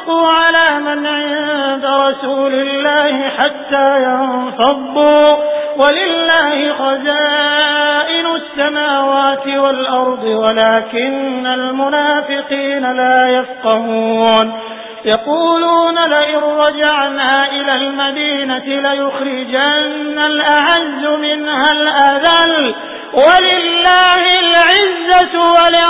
تنفقوا على من عند رسول الله حتى ينفضوا. ولله خزائن السماوات والأرض ولكن المنافقين لا يفقهون. يقولون لئن رجعنا إلى المدينة ليخرجن الأعز منها الأذل. ولله العزة ولرسوله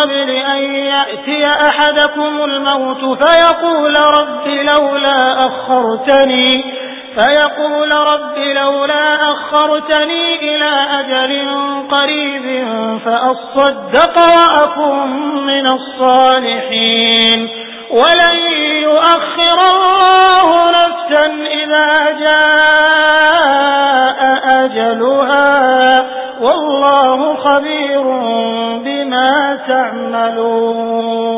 قبل أن يأتي أحدكم الموت فيقول رب لولا أخرتني فيقول رب لولا أخرتني إلى أجل قريب فأصدق وأكون من الصالحين. ولن يؤخر الله نفسا إذا جاء أجلها. والله تَعْمَلُونَ